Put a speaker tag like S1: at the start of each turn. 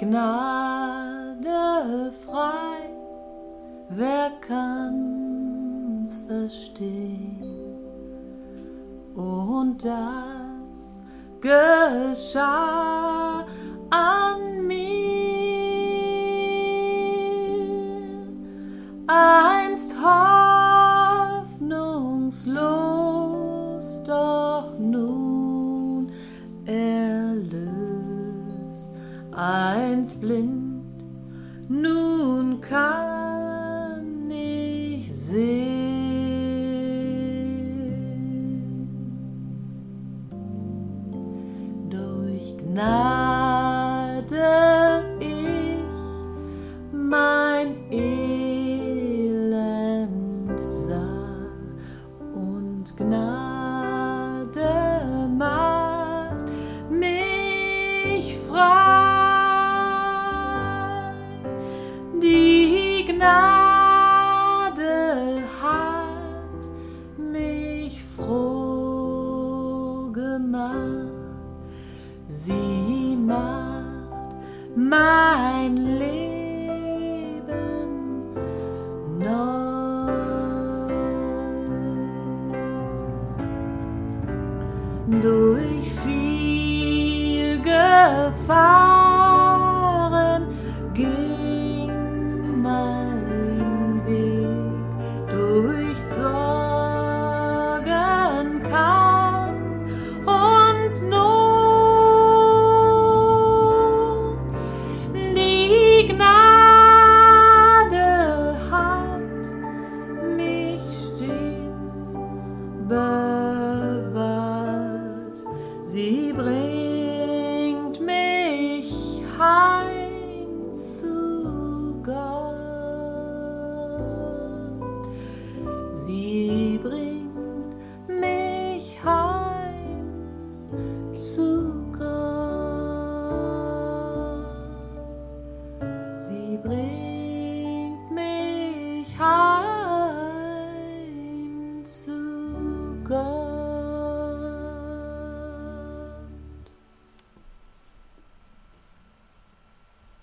S1: Gnade frei, wer kann's verstehen? Und das geschah an mir, einst hoffnungslos, doch nun erlöst, einst blind, nun kann ich sehen. Durch Gnade gemacht. Sie macht mein Leben neu. Durch love.